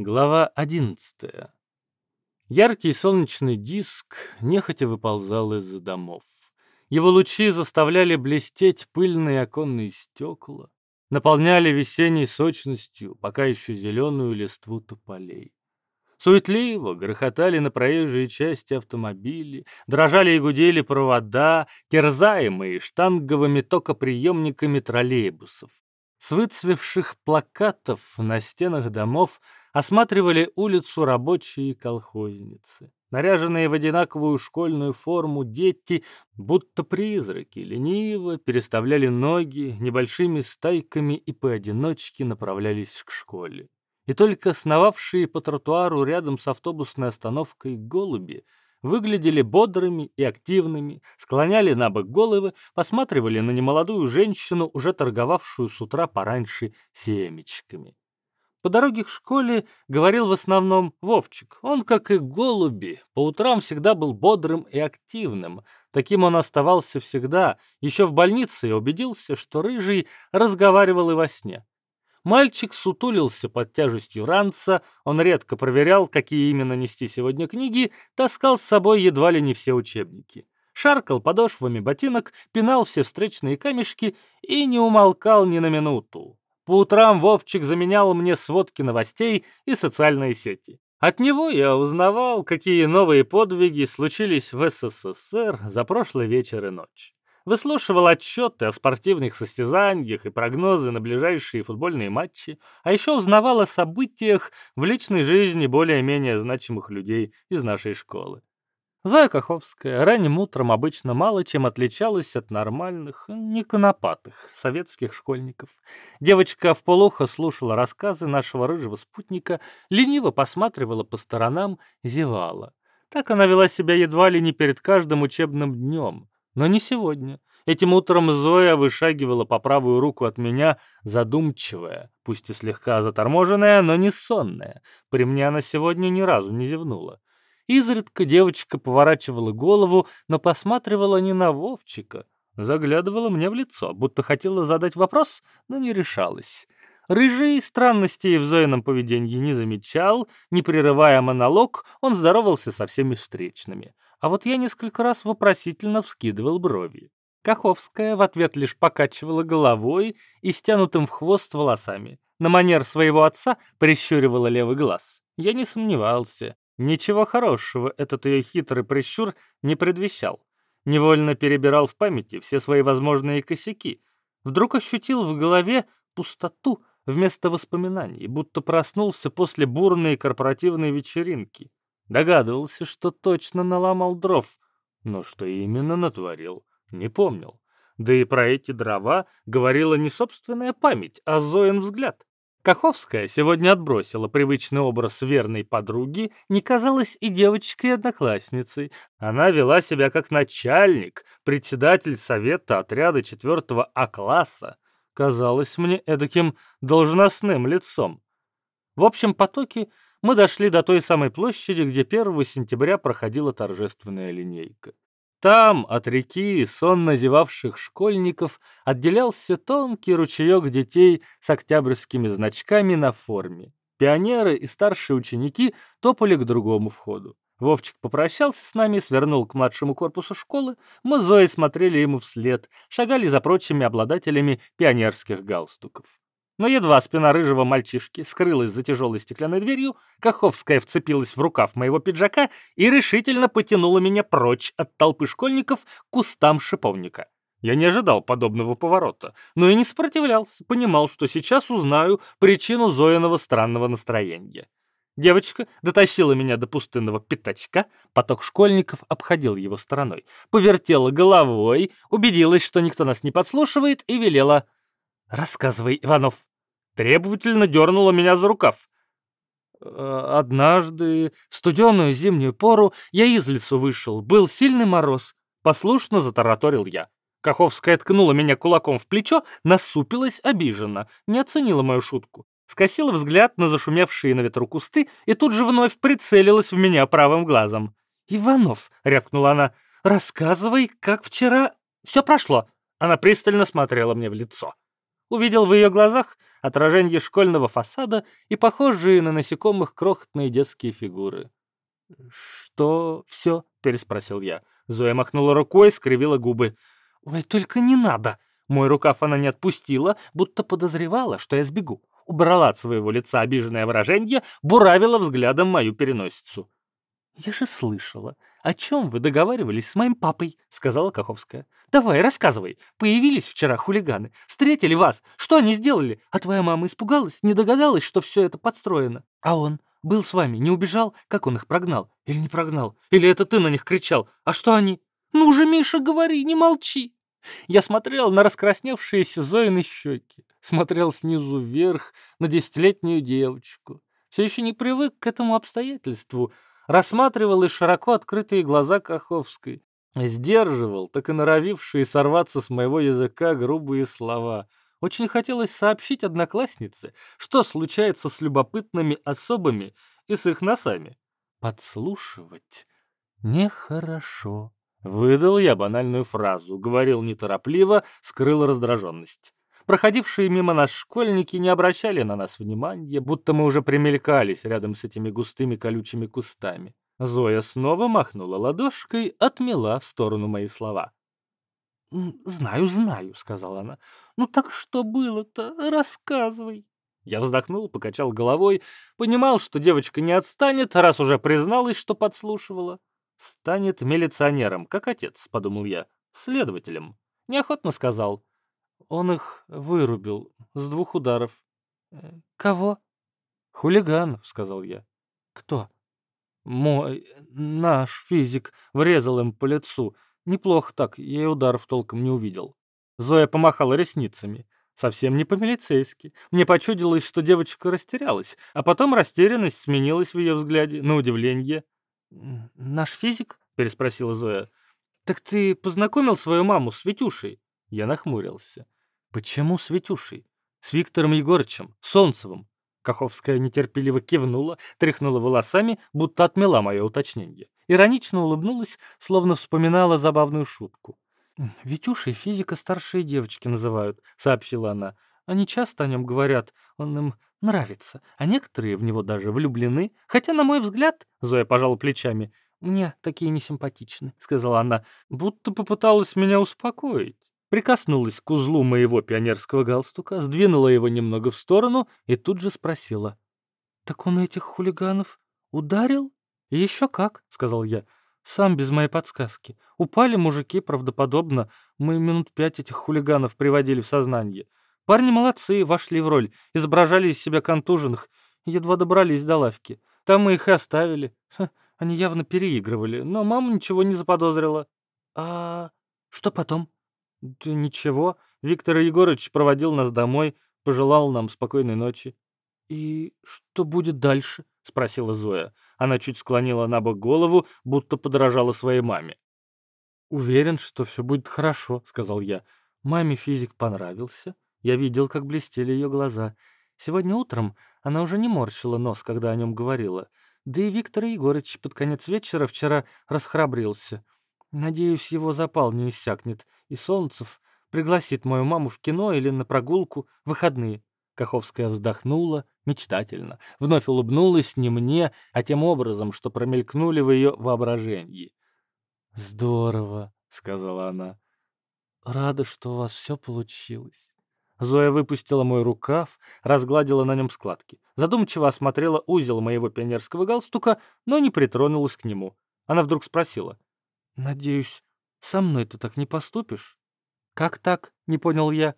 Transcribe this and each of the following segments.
Глава одиннадцатая. Яркий солнечный диск нехотя выползал из-за домов. Его лучи заставляли блестеть пыльные оконные стекла, наполняли весенней сочностью пока еще зеленую листву тополей. Суетливо грохотали на проезжей части автомобили, дрожали и гудели провода, терзаемые штанговыми токоприемниками троллейбусов. С выцвевших плакатов на стенах домов осматривали улицу рабочие колхозницы. Наряженные в одинаковую школьную форму дети, будто призраки, лениво переставляли ноги, небольшими стайками и поодиночке направлялись к школе. И только сновавшие по тротуару рядом с автобусной остановкой голуби выглядели бодрыми и активными, склоняли на бок головы, посматривали на немолодую женщину, уже торговавшую с утра пораньше семечками. По дороге к школе говорил в основном Вовчик. Он, как и голуби, по утрам всегда был бодрым и активным. Таким он оставался всегда. Еще в больнице я убедился, что Рыжий разговаривал и во сне. Мальчик сутулился под тяжестью ранца, он редко проверял, какие именно нести сегодня книги, таскал с собой едва ли не все учебники. Шаркал подошвами ботинок, пинал все встречные камешки и не умолкал ни на минуту. По утрам Вовчик заменял мне сводки новостей и социальные сети. От него я узнавал, какие новые подвиги случились в СССР за прошлый вечер и ночь выслушивал отчеты о спортивных состязаниях и прогнозы на ближайшие футбольные матчи, а еще узнавал о событиях в личной жизни более-менее значимых людей из нашей школы. Зоя Каховская ранним утром обычно мало чем отличалась от нормальных, не конопатых советских школьников. Девочка в полухо слушала рассказы нашего рыжего спутника, лениво посматривала по сторонам, зевала. Так она вела себя едва ли не перед каждым учебным днем. Но не сегодня. Этим утром Зоя вышагивала по правую руку от меня, задумчивая, пусть и слегка заторможенная, но не сонная. При мне она сегодня ни разу не зевнула. Изредка девочка поворачивала голову, но посматривала не на Вовчика. Заглядывала мне в лицо, будто хотела задать вопрос, но не решалась. Рыжий странностей в Зоином поведении не замечал, не прерывая монолог, он здоровался со всеми встречными а вот я несколько раз вопросительно вскидывал брови. Каховская в ответ лишь покачивала головой и стянутым в хвост волосами. На манер своего отца прищуривала левый глаз. Я не сомневался. Ничего хорошего этот ее хитрый прищур не предвещал. Невольно перебирал в памяти все свои возможные косяки. Вдруг ощутил в голове пустоту вместо воспоминаний, будто проснулся после бурной корпоративной вечеринки. Догадывался, что точно наломал дров, но что именно натворил, не помнил. Да и про эти дрова говорила не собственная память, а Зоин взгляд. Каховская сегодня отбросила привычный образ верной подруги, не казалась и девочкой-одноклассницей. Она вела себя как начальник, председатель совета отряда 4 А-класса. Казалось мне эдаким должностным лицом. В общем потоке мы дошли до той самой площади, где 1 сентября проходила торжественная линейка. Там от реки сонно зевавших школьников отделялся тонкий ручеек детей с октябрьскими значками на форме. Пионеры и старшие ученики топали к другому входу. Вовчик попрощался с нами, свернул к младшему корпусу школы. Мы с Зоей смотрели ему вслед, шагали за прочими обладателями пионерских галстуков. Но едва спина рыжего мальчишки скрылась за тяжелой стеклянной дверью, Каховская вцепилась в рукав моего пиджака и решительно потянула меня прочь от толпы школьников к кустам шиповника. Я не ожидал подобного поворота, но и не сопротивлялся, понимал, что сейчас узнаю причину Зоиного странного настроения. Девочка дотащила меня до пустынного пятачка, поток школьников обходил его стороной, повертела головой, убедилась, что никто нас не подслушивает, и велела «Рассказывай, Иванов». Требовательно дернула меня за рукав. «Э, однажды, в студеную зимнюю пору, я из лесу вышел. Был сильный мороз. Послушно затараторил я. Каховская ткнула меня кулаком в плечо, насупилась обиженно, не оценила мою шутку. Скосила взгляд на зашумевшие на ветру кусты и тут же вновь прицелилась в меня правым глазом. «Иванов», — рявкнула она, — «рассказывай, как вчера все прошло». Она пристально смотрела мне в лицо. Увидел в ее глазах отражение школьного фасада и похожие на насекомых крохотные детские фигуры. «Что все?» — переспросил я. Зоя махнула рукой, скривила губы. «Ой, только не надо!» Мой рукав она не отпустила, будто подозревала, что я сбегу. Убрала от своего лица обиженное выражение, буравила взглядом мою переносицу. «Я же слышала. О чем вы договаривались с моим папой?» — сказала Каховская. «Давай, рассказывай. Появились вчера хулиганы. Встретили вас. Что они сделали? А твоя мама испугалась? Не догадалась, что все это подстроено? А он был с вами, не убежал? Как он их прогнал? Или не прогнал? Или это ты на них кричал? А что они? Ну же, Миша, говори, не молчи!» Я смотрел на раскрасневшиеся Зоины щеки, смотрел снизу вверх на десятилетнюю девочку. Все еще не привык к этому обстоятельству — рассматривал и широко открытые глаза Каховской, сдерживал, так и норовившие сорваться с моего языка грубые слова. Очень хотелось сообщить однокласснице, что случается с любопытными особами и с их носами. Подслушивать нехорошо. Выдал я банальную фразу, говорил неторопливо, скрыл раздраженность. Проходившие мимо нас школьники не обращали на нас внимания, будто мы уже примелькались рядом с этими густыми колючими кустами. Зоя снова махнула ладошкой, отмела в сторону мои слова. «Знаю, знаю», — сказала она. «Ну так что было-то? Рассказывай». Я вздохнул, покачал головой, понимал, что девочка не отстанет, раз уже призналась, что подслушивала. «Станет милиционером, как отец», — подумал я, — «следователем». Неохотно сказал. Он их вырубил с двух ударов. Э, кого? Хулиганов, сказал я. Кто? Мой, наш физик врезал им по лицу. Неплохо так, я и ударов толком не увидел. Зоя помахала ресницами. Совсем не по-милицейски. Мне почудилось, что девочка растерялась, а потом растерянность сменилась в ее взгляде на удивление. «Наш физик?» — переспросила Зоя. «Так ты познакомил свою маму с Витюшей?» Я нахмурился. Почему с Витюшей? С Виктором Егорычем, Солнцевым? Каховская нетерпеливо кивнула, тряхнула волосами, будто отмела мое уточнение. Иронично улыбнулась, словно вспоминала забавную шутку. «Витюшей физика старшие девочки называют», — сообщила она. «Они часто о нем говорят, он им нравится, а некоторые в него даже влюблены. Хотя, на мой взгляд, — Зоя пожала плечами, — мне такие не симпатичны», — сказала она, будто попыталась меня успокоить прикоснулась к узлу моего пионерского галстука, сдвинула его немного в сторону и тут же спросила. «Так он этих хулиганов ударил?» «Еще как», — сказал я, сам без моей подсказки. Упали мужики правдоподобно, мы минут пять этих хулиганов приводили в сознание. Парни молодцы, вошли в роль, изображали из себя контуженных, едва добрались до лавки. Там мы их и оставили. Ха, они явно переигрывали, но мама ничего не заподозрила. «А что потом?» Да ничего. Виктор Егорович проводил нас домой, пожелал нам спокойной ночи. «И что будет дальше?» — спросила Зоя. Она чуть склонила на бок голову, будто подражала своей маме. «Уверен, что все будет хорошо», — сказал я. Маме физик понравился. Я видел, как блестели ее глаза. Сегодня утром она уже не морщила нос, когда о нем говорила. Да и Виктор Егорыч под конец вечера вчера расхрабрился. Надеюсь, его запал не иссякнет, и Солнцев пригласит мою маму в кино или на прогулку в выходные. Каховская вздохнула мечтательно, вновь улыбнулась не мне, а тем образом, что промелькнули в ее воображении. «Здорово», — сказала она. «Рада, что у вас все получилось». Зоя выпустила мой рукав, разгладила на нем складки. Задумчиво осмотрела узел моего пионерского галстука, но не притронулась к нему. Она вдруг спросила. «Надеюсь, со мной ты так не поступишь?» «Как так?» — не понял я.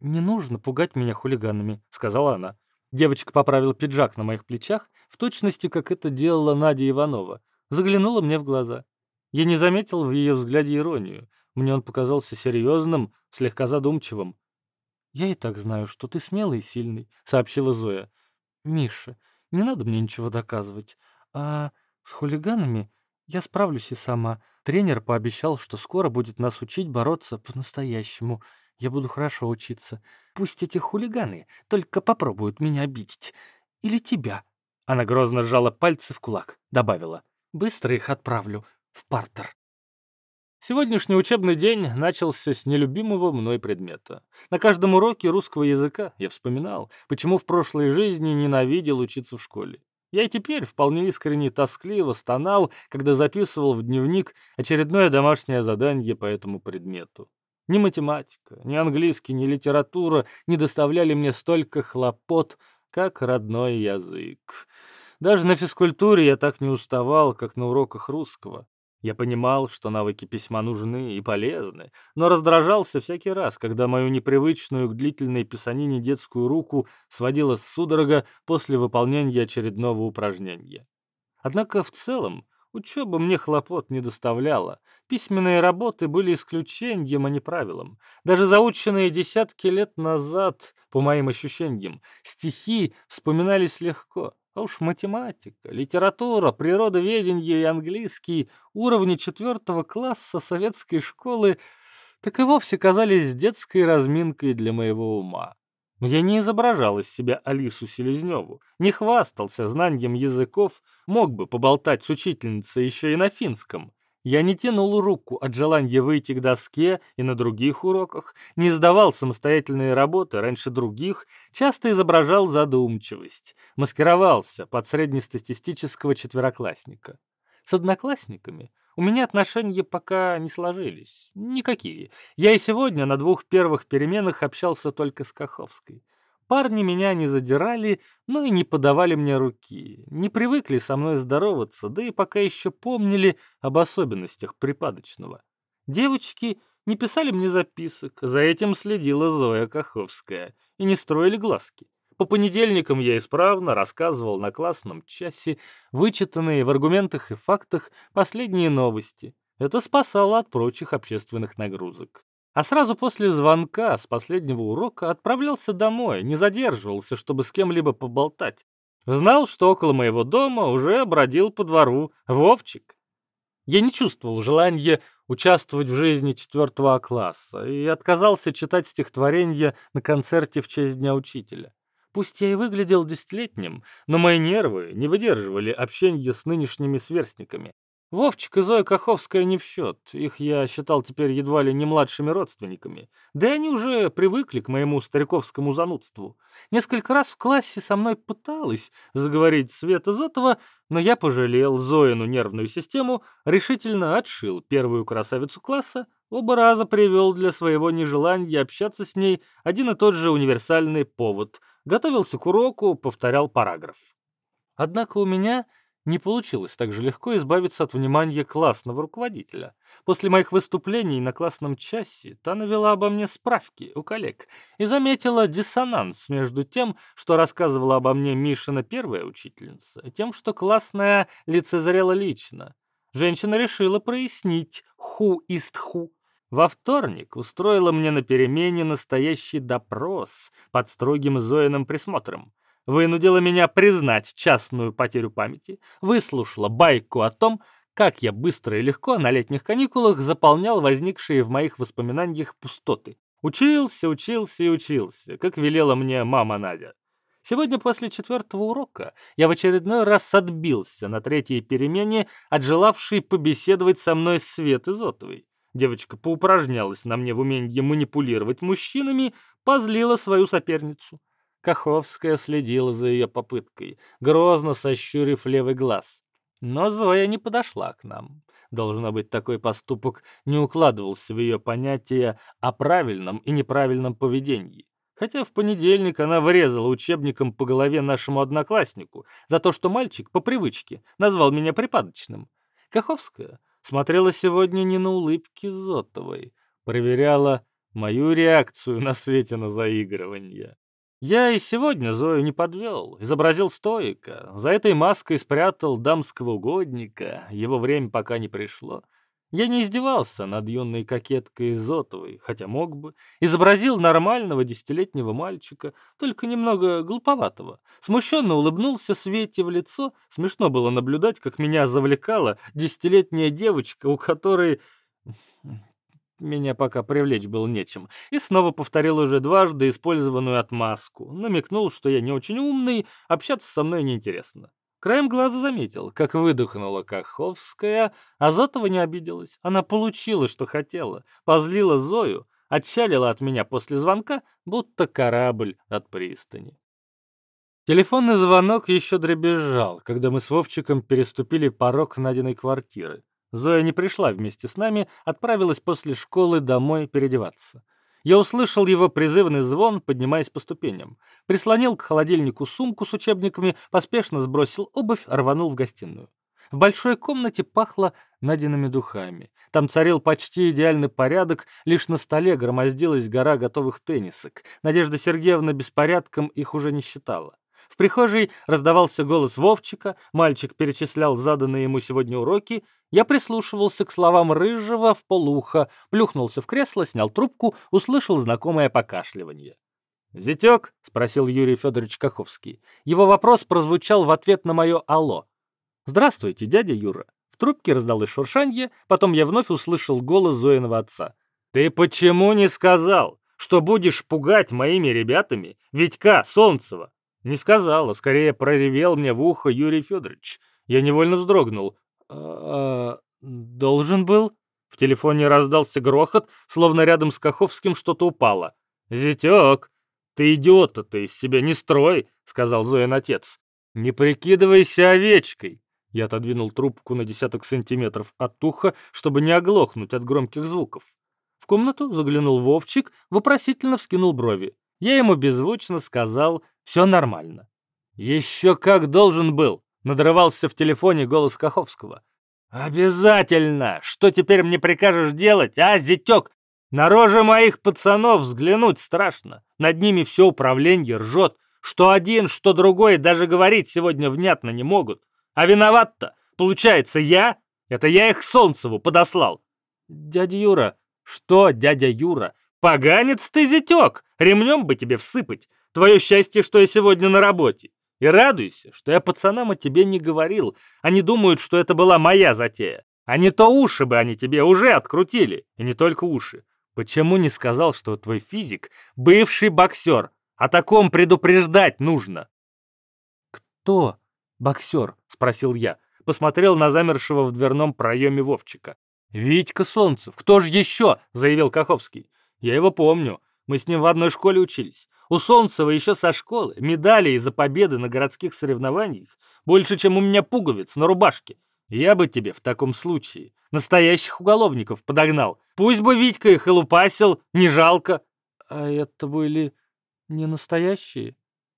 «Не нужно пугать меня хулиганами», — сказала она. Девочка поправила пиджак на моих плечах, в точности, как это делала Надя Иванова. Заглянула мне в глаза. Я не заметил в ее взгляде иронию. Мне он показался серьезным, слегка задумчивым. «Я и так знаю, что ты смелый и сильный», — сообщила Зоя. «Миша, не надо мне ничего доказывать. А с хулиганами я справлюсь и сама. Тренер пообещал, что скоро будет нас учить бороться по-настоящему. Я буду хорошо учиться. Пусть эти хулиганы только попробуют меня обидеть. Или тебя. Она грозно сжала пальцы в кулак, добавила. Быстро их отправлю в партер. Сегодняшний учебный день начался с нелюбимого мной предмета. На каждом уроке русского языка я вспоминал, почему в прошлой жизни ненавидел учиться в школе. Я и теперь вполне искренне тоскливо стонал, когда записывал в дневник очередное домашнее задание по этому предмету. Ни математика, ни английский, ни литература не доставляли мне столько хлопот, как родной язык. Даже на физкультуре я так не уставал, как на уроках русского. Я понимал, что навыки письма нужны и полезны, но раздражался всякий раз, когда мою непривычную к длительной писанине детскую руку сводила судорога после выполнения очередного упражнения. Однако в целом учеба мне хлопот не доставляла. Письменные работы были исключением, а не правилом. Даже заученные десятки лет назад, по моим ощущениям, стихи вспоминались легко. А уж математика, литература, природоведение и английский уровни четвертого класса советской школы так и вовсе казались детской разминкой для моего ума. Но я не изображал из себя Алису Селезневу, не хвастался знанием языков, мог бы поболтать с учительницей еще и на финском. Я не тянул руку от желания выйти к доске и на других уроках, не сдавал самостоятельные работы раньше других, часто изображал задумчивость, маскировался под среднестатистического четвероклассника. С одноклассниками у меня отношения пока не сложились. Никакие. Я и сегодня на двух первых переменах общался только с Каховской. Парни меня не задирали, но и не подавали мне руки, не привыкли со мной здороваться, да и пока еще помнили об особенностях припадочного. Девочки не писали мне записок, за этим следила Зоя Каховская, и не строили глазки. По понедельникам я исправно рассказывал на классном часе вычитанные в аргументах и фактах последние новости. Это спасало от прочих общественных нагрузок а сразу после звонка с последнего урока отправлялся домой, не задерживался, чтобы с кем-либо поболтать. Знал, что около моего дома уже бродил по двору Вовчик. Я не чувствовал желания участвовать в жизни четвертого класса и отказался читать стихотворение на концерте в честь Дня Учителя. Пусть я и выглядел десятилетним, но мои нервы не выдерживали общения с нынешними сверстниками. Вовчик и Зоя Каховская не в счет. Их я считал теперь едва ли не младшими родственниками. Да и они уже привыкли к моему стариковскому занудству. Несколько раз в классе со мной пыталась заговорить Света Зотова, но я пожалел Зоину нервную систему, решительно отшил первую красавицу класса, оба раза привел для своего нежелания общаться с ней один и тот же универсальный повод. Готовился к уроку, повторял параграф. Однако у меня не получилось так же легко избавиться от внимания классного руководителя. После моих выступлений на классном часе та навела обо мне справки у коллег и заметила диссонанс между тем, что рассказывала обо мне Мишина первая учительница, и тем, что классная лицезрела лично. Женщина решила прояснить «ху ист ху». Во вторник устроила мне на перемене настоящий допрос под строгим Зоиным присмотром вынудила меня признать частную потерю памяти, выслушала байку о том, как я быстро и легко на летних каникулах заполнял возникшие в моих воспоминаниях пустоты. Учился, учился и учился, как велела мне мама Надя. Сегодня после четвертого урока я в очередной раз отбился на третьей перемене от желавшей побеседовать со мной Светы Зотовой. Девочка поупражнялась на мне в умении манипулировать мужчинами, позлила свою соперницу. Каховская следила за ее попыткой, грозно сощурив левый глаз. Но Зоя не подошла к нам. Должно быть, такой поступок не укладывался в ее понятие о правильном и неправильном поведении. Хотя в понедельник она врезала учебником по голове нашему однокласснику за то, что мальчик по привычке назвал меня припадочным. Каховская смотрела сегодня не на улыбки Зотовой, проверяла мою реакцию на свете на заигрывание. Я и сегодня Зою не подвел, изобразил стоика, за этой маской спрятал дамского угодника, его время пока не пришло. Я не издевался над юной кокеткой Зотовой, хотя мог бы. Изобразил нормального десятилетнего мальчика, только немного глуповатого. Смущенно улыбнулся Свете в лицо. Смешно было наблюдать, как меня завлекала десятилетняя девочка, у которой меня пока привлечь было нечем, и снова повторил уже дважды использованную отмазку, намекнул, что я не очень умный, общаться со мной неинтересно. Краем глаза заметил, как выдохнула Каховская, а Зотова не обиделась. Она получила, что хотела, позлила Зою, отчалила от меня после звонка, будто корабль от пристани. Телефонный звонок еще дребезжал, когда мы с Вовчиком переступили порог Надиной квартиры. Зоя не пришла вместе с нами, отправилась после школы домой переодеваться. Я услышал его призывный звон, поднимаясь по ступеням. Прислонил к холодильнику сумку с учебниками, поспешно сбросил обувь, рванул в гостиную. В большой комнате пахло Надиными духами. Там царил почти идеальный порядок, лишь на столе громоздилась гора готовых теннисок. Надежда Сергеевна беспорядком их уже не считала. В прихожей раздавался голос Вовчика, мальчик перечислял заданные ему сегодня уроки. Я прислушивался к словам Рыжего в полухо, плюхнулся в кресло, снял трубку, услышал знакомое покашливание. «Зятек?» — спросил Юрий Федорович Каховский. Его вопрос прозвучал в ответ на мое «Алло». «Здравствуйте, дядя Юра». В трубке раздалось шуршанье, потом я вновь услышал голос Зоиного отца. «Ты почему не сказал, что будешь пугать моими ребятами Витька Солнцева? Не сказал, а скорее проревел мне в ухо Юрий Федорович. Я невольно вздрогнул. «А, должен был?» В телефоне раздался грохот, словно рядом с Каховским что-то упало. «Зятек, ты идиота-то из себя не строй», — сказал Зоин отец. «Не прикидывайся овечкой». Я отодвинул трубку на десяток сантиметров от уха, чтобы не оглохнуть от громких звуков. В комнату заглянул Вовчик, вопросительно вскинул брови. Я ему беззвучно сказал «все нормально». «Еще как должен был!» — надрывался в телефоне голос Каховского. «Обязательно! Что теперь мне прикажешь делать, а, зятек? На рожи моих пацанов взглянуть страшно. Над ними все управление ржет. Что один, что другой даже говорить сегодня внятно не могут. А виноват-то, получается, я? Это я их Солнцеву подослал. Дядя Юра, что, дядя Юра? Поганец ты, зятек! Ремнем бы тебе всыпать. Твое счастье, что я сегодня на работе. И радуйся, что я пацанам о тебе не говорил. Они думают, что это была моя затея. А не то уши бы они тебе уже открутили. И не только уши. Почему не сказал, что твой физик — бывший боксер? О таком предупреждать нужно. «Кто боксер?» — спросил я. Посмотрел на замершего в дверном проеме Вовчика. «Витька Солнцев, кто же еще?» — заявил Каховский. Я его помню. Мы с ним в одной школе учились. У Солнцева еще со школы медали за победы на городских соревнованиях больше, чем у меня пуговиц на рубашке. Я бы тебе в таком случае настоящих уголовников подогнал. Пусть бы Витька их и лупасил, не жалко. А это были не настоящие?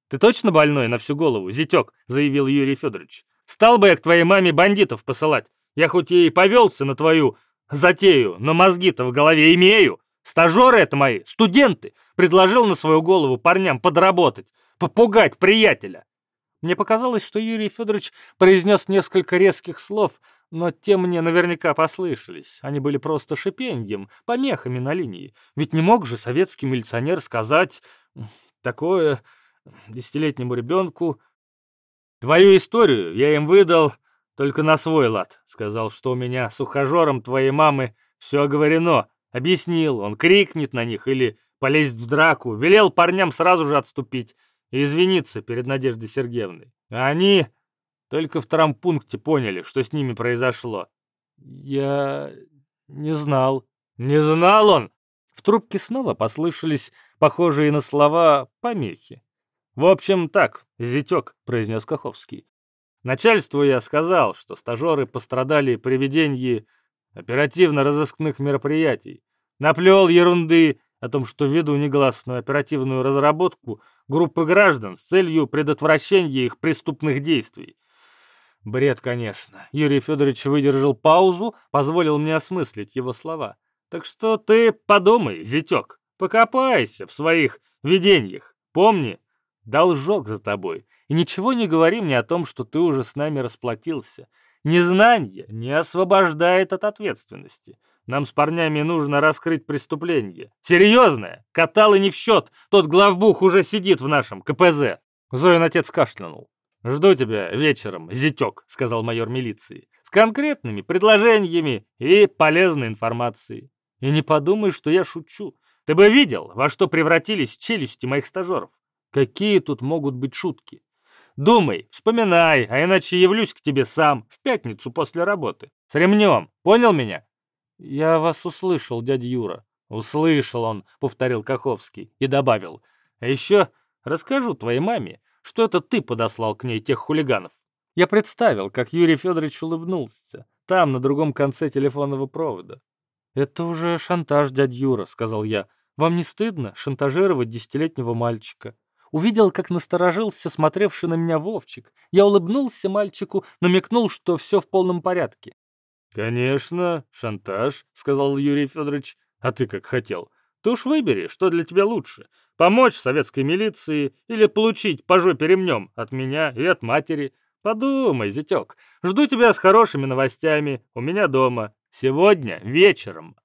Ты точно больной на всю голову, зятек, заявил Юрий Федорович. Стал бы я к твоей маме бандитов посылать. Я хоть и повелся на твою затею, но мозги-то в голове имею. Стажеры это мои, студенты. Предложил на свою голову парням подработать, попугать приятеля. Мне показалось, что Юрий Федорович произнес несколько резких слов, но те мне наверняка послышались. Они были просто шипеньем, помехами на линии. Ведь не мог же советский милиционер сказать такое десятилетнему ребенку. «Твою историю я им выдал только на свой лад», — сказал, что у меня с ухажером твоей мамы все оговорено, Объяснил, он крикнет на них или полезет в драку, велел парням сразу же отступить и извиниться перед Надеждой Сергеевной. А они только в трампункте поняли, что с ними произошло. Я не знал. Не знал он? В трубке снова послышались похожие на слова помехи. «В общем, так, зятек», — произнес Каховский. Начальству я сказал, что стажеры пострадали при ведении оперативно-розыскных мероприятий. Наплел ерунды о том, что веду негласную оперативную разработку группы граждан с целью предотвращения их преступных действий. Бред, конечно. Юрий Федорович выдержал паузу, позволил мне осмыслить его слова. Так что ты подумай, зятек, покопайся в своих видениях. Помни, должок за тобой. И ничего не говори мне о том, что ты уже с нами расплатился. Незнание не освобождает от ответственности. Нам с парнями нужно раскрыть преступление. Серьезное. Каталы не в счет. Тот главбух уже сидит в нашем КПЗ. Зоин отец кашлянул. «Жду тебя вечером, зятек», — сказал майор милиции, «с конкретными предложениями и полезной информацией. И не подумай, что я шучу. Ты бы видел, во что превратились челюсти моих стажеров. Какие тут могут быть шутки? Думай, вспоминай, а иначе явлюсь к тебе сам в пятницу после работы. С ремнем, понял меня?» «Я вас услышал, дядя Юра». «Услышал он», — повторил Каховский и добавил. «А еще расскажу твоей маме, что это ты подослал к ней тех хулиганов». Я представил, как Юрий Федорович улыбнулся, там, на другом конце телефонного провода. «Это уже шантаж, дядя Юра», — сказал я. «Вам не стыдно шантажировать десятилетнего мальчика?» Увидел, как насторожился смотревший на меня Вовчик. Я улыбнулся мальчику, намекнул, что все в полном порядке. «Конечно, шантаж», — сказал Юрий Федорович. «А ты как хотел? Ты уж выбери, что для тебя лучше. Помочь советской милиции или получить по жопе ремнем от меня и от матери. Подумай, зятек. Жду тебя с хорошими новостями у меня дома. Сегодня вечером».